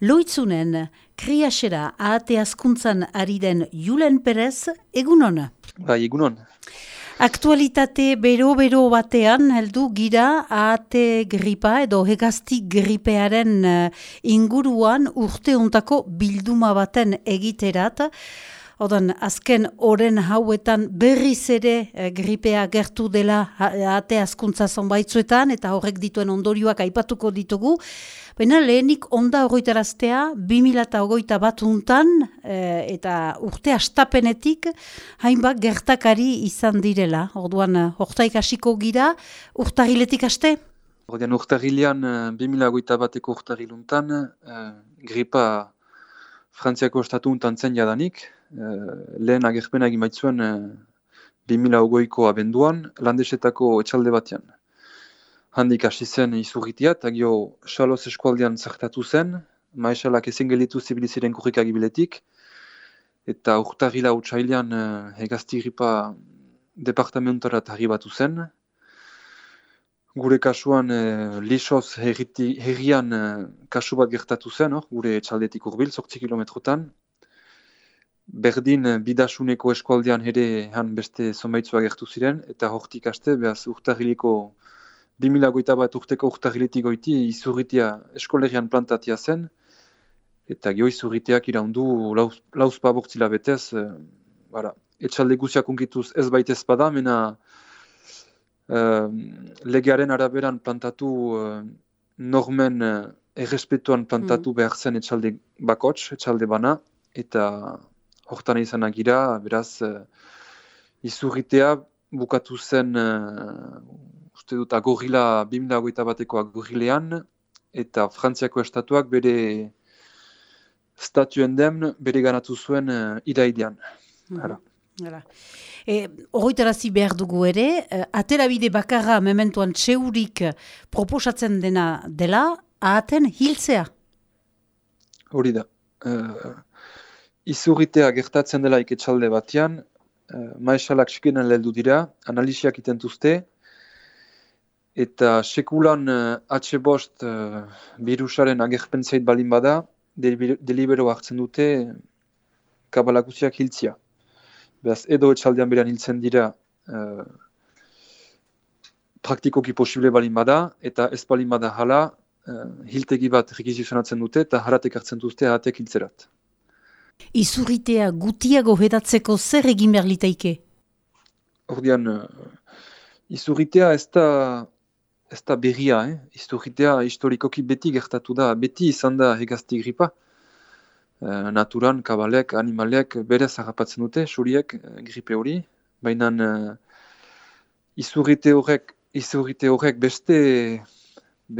Loitzunen, kriasera ahate askuntzan ari den Julen Perez, egunon? Bai, egunon. Aktualitate bero-bero batean, heldu gira ahate gripa edo hegazti gripearen eh, inguruan urte untako bilduma baten egiterat. Odan, azken oren hauetan berriz ere eh, gripea gertu dela ate askuntza zonbaitzuetan eta horrek dituen ondorioak aipatuko ditugu. Baina lehenik onda horretaraztea, 2008 bat untan, eh, eta urte astapenetik, hainbat gertakari izan direla. Orduan, hortaik hasiko gira, urtahiletik aste? Ordean, urtahilean, 2008 bateko urtahiluntan, eh, gripa Frantziako estatu untan zen jadanik, eh, lehen agerpena egin baitzuen eh, 2008ko abenduan, landesetako etxalde batean handik hasi zen izurritia, eta gio xaloz eskualdean zertatu zen, maesalak ezin gelitu zibiliziren kurrik agibiletik, eta urtarila utxailean uh, egazti gripa departamentora batu zen. Gure kasuan uh, lisoz herrian uh, kasu bat gertatu zen, or, gure txaldetik urbil, sortzi kilometrotan. Berdin uh, bidasuneko eskualdean ere han beste zonbaitzua gertu ziren, eta hortik aste, behaz urtariliko 2008 bat urteko urtahiletik goiti izurritia eskolegian plantatia zen, eta geho izurritiak iraundu lauz, lauz pabortzila betez, e, bara, etxalde guziak unkituz ez baitez bada, mena e, legearen araberan plantatu e, normen errespetuan plantatu mm. behar zen etxalde bakots, etxalde bana, eta hortan izanak gira, beraz, e, izurritea bukatu zen uste dut agorila 2008 bateko agorilean, eta Frantziako estatuak bere statuen den bere ganatu zuen uh, iraidean. Mm E, Horroitarazi behar dugu ere, uh, aterabide bakarra mementuan txeurik proposatzen dena dela, ahaten hiltzea? Hori da. Uh, izurritea gertatzen dela iketxalde batean, uh, maesalak sekenen leheldu dira, analiziak itentuzte, Eta sekulan uh, atxe bost uh, virusaren agerpentzait balin bada, delibero hartzen dute kabalakuziak hiltzia. Beaz, edo etxaldean berean hiltzen dira uh, praktikoki posible balin bada, eta ez balin bada hala, uh, hiltegi bat rekizionatzen dute, eta haratek hartzen dute hatek hiltzerat. Izurritea gutiago hedatzeko zer egin behar liteike? Ordean, uh, izurritea ez da ez da berria, eh? Historitea historikoki beti gertatu da, beti izan da hegazti gripa. E, naturan, kabalek, animalek bere zarrapatzen dute, suriek eh, gripe hori. Baina e, izurrite horrek, izurrite horrek beste,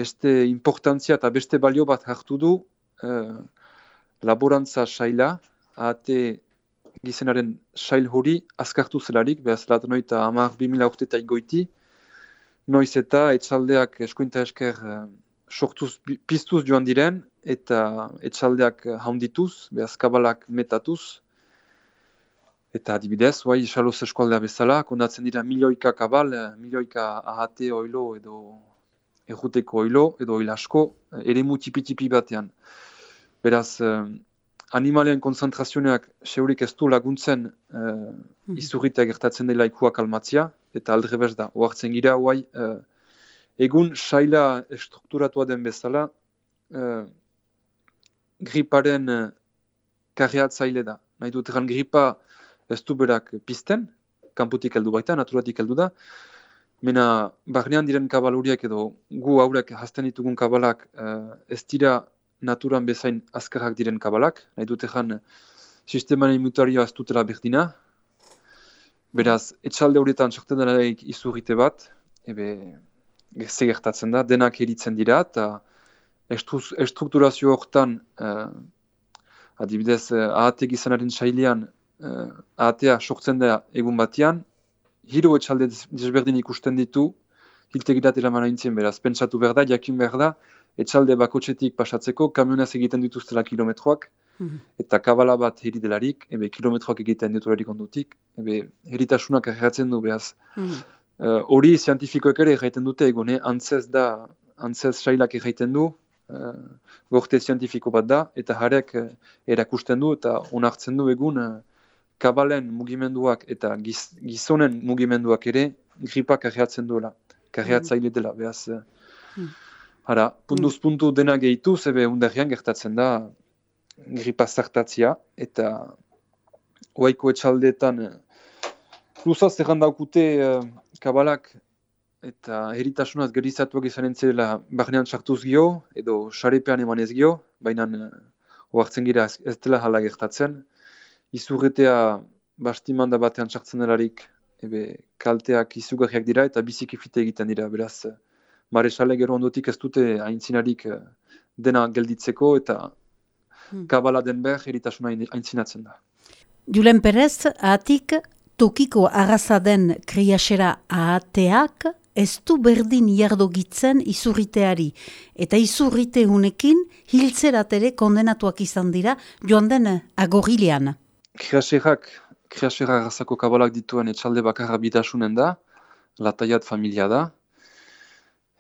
beste importantzia eta beste balio bat hartu du e, laborantza saila, ahate gizenaren sail hori azkartu zelarik, behaz latanoita amar 2000 urtetai goiti, noiz eta etxaldeak eskuinta esker uh, sortuz piztuz joan diren eta etxaldeak haundituz, behaz kabalak metatuz. Eta adibidez, bai, xaloz eskualdea bezala, kondatzen dira milioika kabal, eh, milioika ahate oilo edo erruteko oilo edo oilasko, eh, ere tipi batean. Beraz, animalien konzentrazioak seurik ez du laguntzen uh, izurritea gertatzen dela ikuak almatzia, eta aldrebez da, oartzen gira, oai, uh, egun saila estrukturatua den bezala, uh, griparen uh, karriatzaile da. Nahi dut egan gripa ez du berak pizten, kanputik heldu baita, naturatik heldu da, Mena, barnean diren kabaluriak edo gu haurek hasten ditugun kabalak uh, ez dira naturan bezain azkarrak diren kabalak, nahi dute jan sisteman imutarioa ez dutela berdina. Beraz, etxalde horietan sortzen dena izurrite bat, ebe, ze gertatzen da, denak eritzen dira, eta estrukturazio horretan, uh, adibidez, uh, ahatek izanaren sailean, uh, ahatea sortzen da egun batean, hiru etxalde desberdin ikusten ditu, hiltegirat eraman aintzien beraz, pentsatu behar da, jakin behar da, etxalde bakotxetik pasatzeko kamionaz egiten dituztela kilometroak, mhm. eta kabala bat heri delarik, ebe kilometroak egiten ditularik ondutik, ebe heritasunak erratzen du behaz. Mhm. Eh, hori mm -hmm. uh, zientifikoek ere erraiten dute, egone, antzez da, antzez sailak erraiten du, uh, gorte zientifiko bat da, eta harek uh, erakusten du eta onartzen du egun uh, kabalen mugimenduak eta giz, gizonen mugimenduak ere gripak karriatzen duela, karriatzaile dela, behaz. Uh, mm. Hara, puntuz puntu dena gehitu, zebe undarrian gertatzen da gripa zartatzia, eta oaiko etxaldeetan luzaz erran daukute kabalak eta heritasunaz gerizatuak izan entzela barnean sartuz gio, edo xarepean eman ez gio, baina uh, gira ez dela hala gertatzen. Izurretea bastiman da batean sartzen delarik ebe, kalteak izugarriak dira eta biziki fite egiten dira, beraz, mare xale gero ondotik ez dute aintzinarik uh, dena gelditzeko eta hmm. kabala den behar heritasuna aintzinatzen da. Julen Perez, atik tokiko arrazaden kriasera ahateak ez du berdin jardogitzen izurriteari, eta izurrite hunekin hiltzerat ere kondenatuak izan dira joan den agorilean. Kreaserak, kreasera arrazako kabalak dituen etxalde bakarra bidasunen da, lataiat familia da.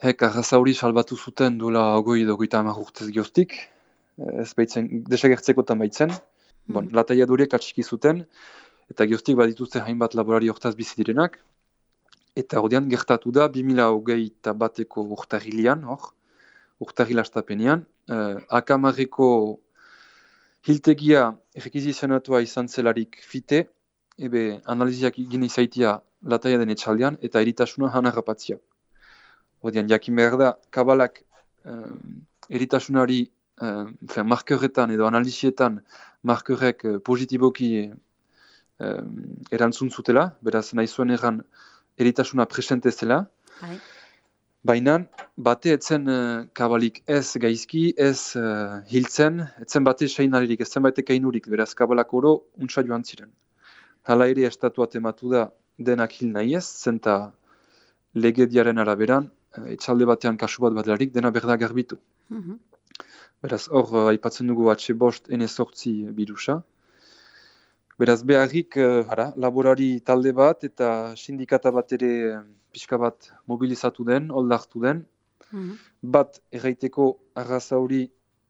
Hek arraza hori salbatu zuten duela ogoi edo goita amak urtez gioztik, ez baitzen, desagertzeko tan baitzen. Bon, mm. Lataiat horiek atxiki zuten, eta gioztik badituzte hainbat laborari hortaz bizi direnak, Eta ordean gertatu da, 2008 eta bateko urtarilean, hor, urtarila estapenean, uh, akamarreko hiltegia rekizizionatua izan zelarik fite, ebe analiziak gine izaitia lataia den etxaldean, eta eritasuna hana rapatzia. Ordean, jakin behar da, kabalak uh, eritasunari uh, markeretan edo analizietan markerek uh, positiboki uh, erantzun zutela, beraz nahi zuen erran eritasuna presente zela. Bai. Baina, bate etzen uh, kabalik ez gaizki, ez uh, hiltzen, etzen bate seinalirik, ez zen bate kainurik, beraz kabalak oro untsa joan ziren. Hala ere estatua tematu da denak hil nahi ez, zenta legediaren araberan, etxalde batean kasu bat badelarik, dena berda garbitu. Mm Beraz, hor, uh, aipatzen dugu atxe bost ene sortzi birusa. Beraz, beharrik, uh, laborari talde bat eta sindikata bat ere pixka bat mobilizatu den, oldartu den. Mhm. Bat, erraiteko arraza hori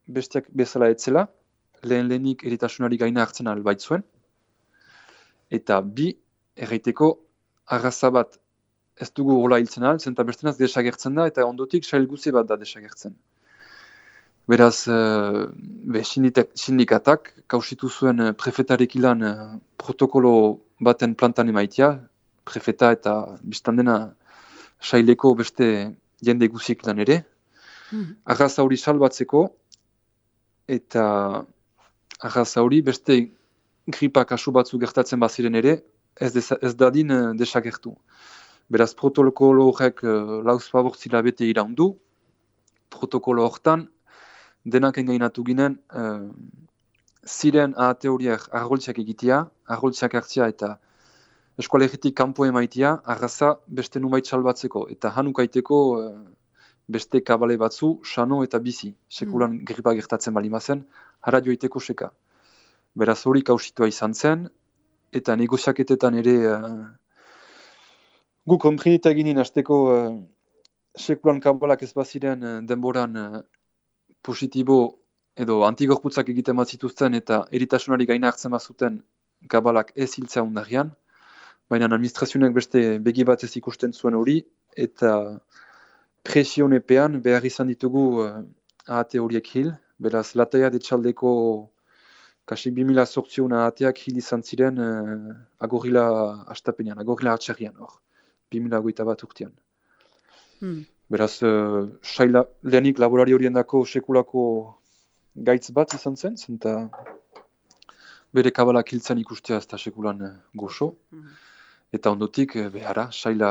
bestiak bezala etzela, lehen lehenik eritasunari gaina hartzen albait zuen. Eta bi, erraiteko arraza bat ez dugu hola hiltzen al, zenta bestenaz desagertzen da, eta ondotik sail guzi bat da desagertzen. Beraz, uh, be, sindikatak kausitu zuen uh, prefetarik ilan uh, protokolo baten plantan emaitia, prefeta eta biztan dena saileko beste jende guziek lan ere. Mm. Arraza hori salbatzeko eta arraza hori beste gripa kasu batzu gertatzen baziren ere, ez, desa, ez dadin uh, desagertu. Beraz, protokolo horrek uh, lauz favortzila bete iraundu, protokolo hortan, denak engainatu ginen, uh, ziren ahate horiek argoltziak egitea, argoltziak hartzia eta eskualegitik kanpo emaitia, arraza beste numait salbatzeko. Eta hanukaiteko uh, beste kabale batzu, sano eta bizi. Sekulan mm. gripa gertatzen bali mazen, harra joiteko seka. Beraz hori kausitua izan zen, eta negoziaketetan ere uh, gu komprinita ginen azteko uh, sekulan kabalak ez baziren uh, denboran positibo edo antigorputzak egiten bat zituzten eta eritasunari gaina hartzen bat zuten gabalak ez hiltzea undarian, baina administrazionek beste begi bat ez ikusten zuen hori, eta presionepean behar izan ditugu uh, ahate horiek hil, beraz lataia detxaldeko 2000 sortzion ahateak hil izan ziren uh, agorila astapenean, agorila atxarrian hor, 2000 bat urtean. Hmm. Beraz, uh, saila, lehenik laborari horien dako sekulako gaitz bat izan zen, zenta bere kabalak hiltzen ikustea ez da sekulan uh, goxo. Mhm. Eta ondotik, uh, behara, saila,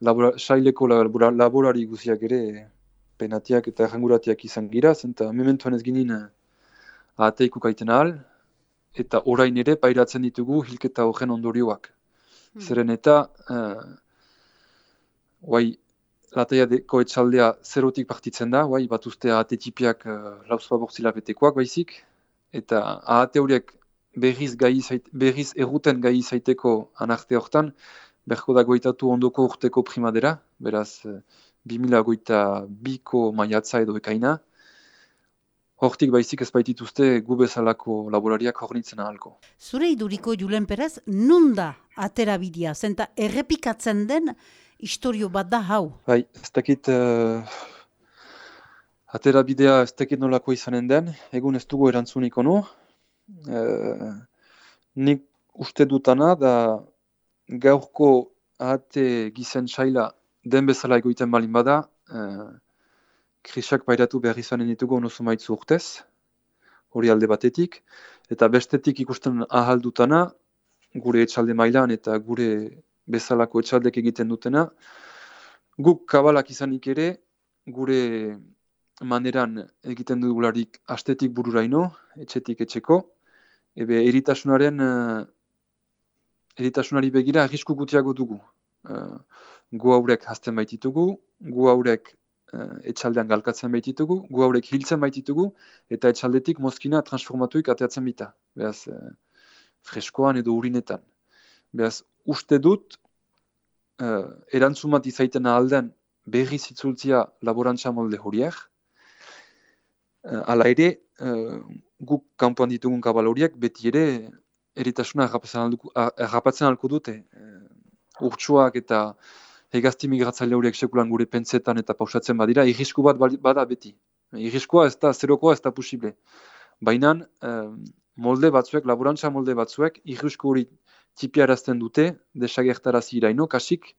labora, saileko laborari guziak ere penatiak eta erranguratiak izan gira, zenta mementuan ez ginen ahateiku kaiten ahal, eta orain ere pairatzen ditugu hilketa horren ondorioak. Mm. Zeren eta, uh, Lataia deko etxaldea zerotik partitzen da, bai, bat uste ahate tipiak uh, betekoak baizik, eta ahate horiek berriz, gai berriz erruten gai zaiteko anarte hortan, berko da goitatu ondoko urteko primadera, beraz, uh, 2000 goita biko maiatza edo ekaina, hortik baizik ez baitituzte gu bezalako laborariak hornitzen ahalko. Zure iduriko Julen Perez, nunda atera bidea, zenta errepikatzen den historio bat da hau? Bai, ez dakit uh, atera bidea ez dakit nolako izanen den, egun ez dugu erantzunik onu. Uh, nik uste dutana da gaurko ate gizen txaila den bezala egoiten balin bada, uh, krisak pairatu behar izanen ditugu onozu maitzu urtez, hori alde batetik, eta bestetik ikusten ahaldutana, gure etxalde mailan eta gure bezalako etxaldek egiten dutena, guk kabalak izanik ere, gure maneran egiten dugularik astetik bururaino, etxetik etxeko, ebe eritasunaren, uh, eritasunari begira arrisku gutiago dugu. Uh, gu haurek hasten baititugu, gu haurek uh, etxaldean galkatzen baititugu, gu haurek hiltzen baititugu, eta etxaldetik mozkina transformatuik ateatzen bita. Beaz, freskoan edo urinetan. Beaz, uste dut, uh, erantzun bat izaiten alden berri zitzultzia laborantza molde horiek. Uh, ala ere, uh, guk kanpoan ditugun kabal horiek, beti ere, eritasuna errapatzen alko dute. Uh, urtsuak eta hegazti migratzaile horiek sekulan gure pentsetan eta pausatzen badira, irrisku bat bada beti. Irriskoa ez da, zerokoa ez da posible. Baina molde batzuek, laborantza molde batzuek, irrisku hori tipiarazten dute, desagertarazi iraino, kasik,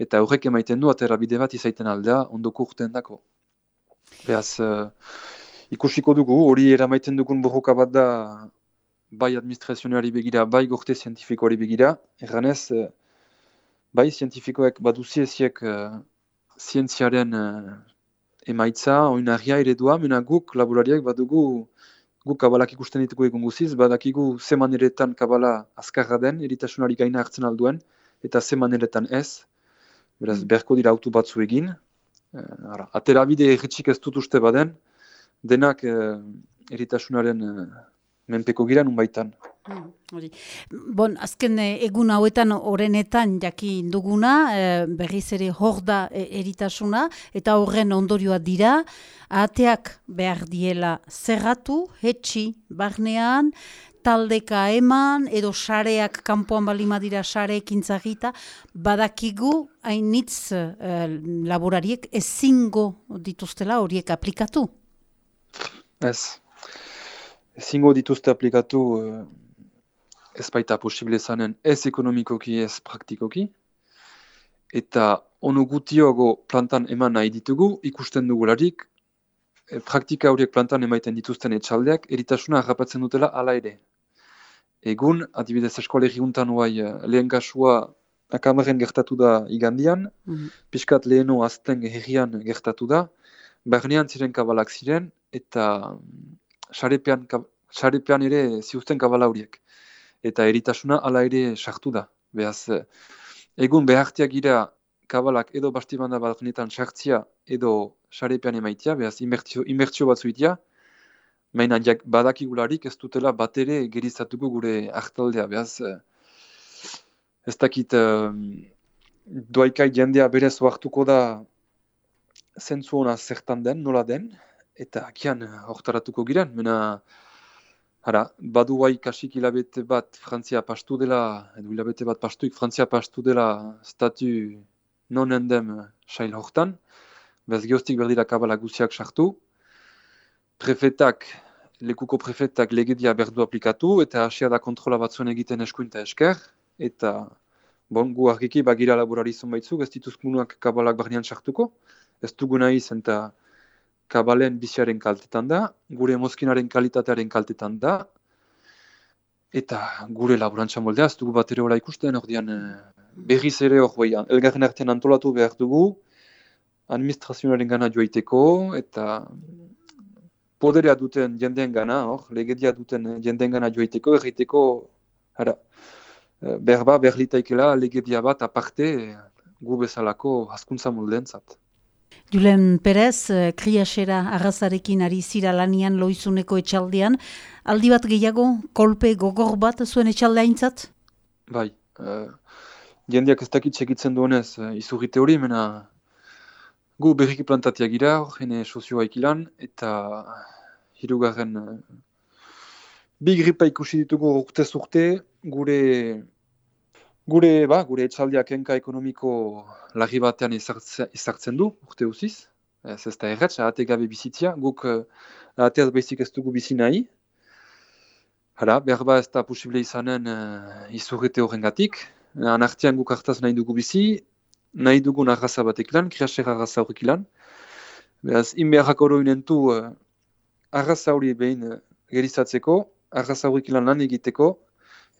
eta horrek emaiten du, atera bide bat izaiten aldea, ondoko urten dako. Beaz, uh, ikusiko dugu, hori eramaiten dugun borroka bat da, bai administrazioari begira, bai gorte zientifikoari begira, erganez, uh, bai zientifikoek baduzi eziek uh, zientziaren uh, emaitza, oinarria eredua, mena guk laborariak badugu guk kabalak ikusten ditugu egun guziz, badakigu ze maneretan kabala azkarra den, eritasunari gaina hartzen alduen, eta ze maneretan ez, beraz, mm. berko dira autu batzu egin, uh, ara, aterabide erritxik ez dut uste baden, denak uh, eritasunaren menpeko gira nun baitan. Hmm, bon, azken eh, egun hauetan horrenetan jaki duguna, eh, berriz ere hor da eh, eritasuna, eta horren ondorioa dira, ateak behar diela zerratu, hetxi, barnean, taldeka eman, edo sareak kanpoan balima dira sareekin zagita, badakigu hainitz eh, laborariek ezingo dituztela horiek aplikatu? Ez, ezingo dituzte aplikatu uh, ez baita posible zanen ez ekonomikoki ez praktikoki. Eta onu gutioago plantan eman nahi ditugu, ikusten dugularik, e, praktika horiek plantan emaiten dituzten etxaldeak, eritasuna harrapatzen dutela ala ere. Egun, adibidez eskolegi guntan huai uh, lehen kasua akamaren gertatu da igandian, mm -hmm. piskat leheno azten herrian gertatu da, barnean ziren kabalak ziren, eta sarepean, sarepean ere ziuzten kabala horiek. Eta eritasuna hala ere sartu da. Beaz, egun behartiak gira kabalak edo bastibanda bat netan sartzia edo sarepean emaitia, beaz, inbertsio bat zuitia, Baina badakigularik ez dutela bat ere gerizatuko gure hartaldea. Beaz, ez dakit um, doaikai jendea berez oartuko da zentzu hona zertan den, nola den, eta akian eh, hortaratuko giren, mena hara, badu bai kasik hilabete bat Frantzia pastu dela, edo hilabete bat pastuik Frantzia pastu dela statu non endem sail hortan, bez geostik berdira kabala guziak sartu, prefetak, lekuko prefetak legedia berdu aplikatu, eta hasia da kontrola batzuen egiten eskuinta esker, eta bon, gu argiki bagira laborari zonbaitzuk, ez dituzkunuak kabalak barnean sartuko, ez dugu nahi zen kabalen biziaren kaltetan da, gure mozkinaren kalitatearen kaltetan da, eta gure laborantza moldea, ez dugu bat ere hola ikusten, ordean eh, berriz ere hor bai, elgarren artean antolatu behar dugu, administrazionaren gana joaiteko, eta poderea duten jendeen gana, hor, legedia duten jendeen gana joaiteko, erriteko, hara, eh, berba, berlitaikela, legedia bat aparte, gu bezalako askuntza moldeen zat. Julen Perez, eh, kriasera arrazarekin ari zira lanian loizuneko etxaldean, aldi bat gehiago, kolpe gogor bat zuen etxalde haintzat? Bai, uh, jendeak ez dakit segitzen duenez, uh, izurrite hori, mena gu berriki plantatia gira, jene sozioa ikilan, eta hirugarren uh, bi gripa ikusi ditugu urte urte gure gure ba gure etxaldiak enka ekonomiko lagi batean izartzen du urte uziz ez ez da erretz, ahate gabe bizitzia, guk uh, ahateaz bezik ez dugu bizi nahi. Hala, behar ba ez da posible izanen uh, izurrete horren gatik. Anartian guk hartaz nahi dugu bizi, nahi dugun arraza batek lan, kriaser arraza horrek lan. Beraz, inbeharrak oro inentu uh, arraza hori behin uh, gerizatzeko, arraza horrek lan lan egiteko,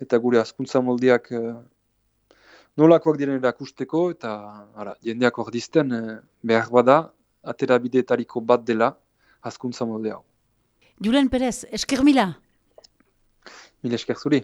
eta gure askuntza moldiak uh, nolakoak diren erakusteko, eta ara, jendeak hor dizten uh, behar bada, atera bideetariko bat dela askuntza molde hau. Julen Perez, esker mila? Mila esker zuri.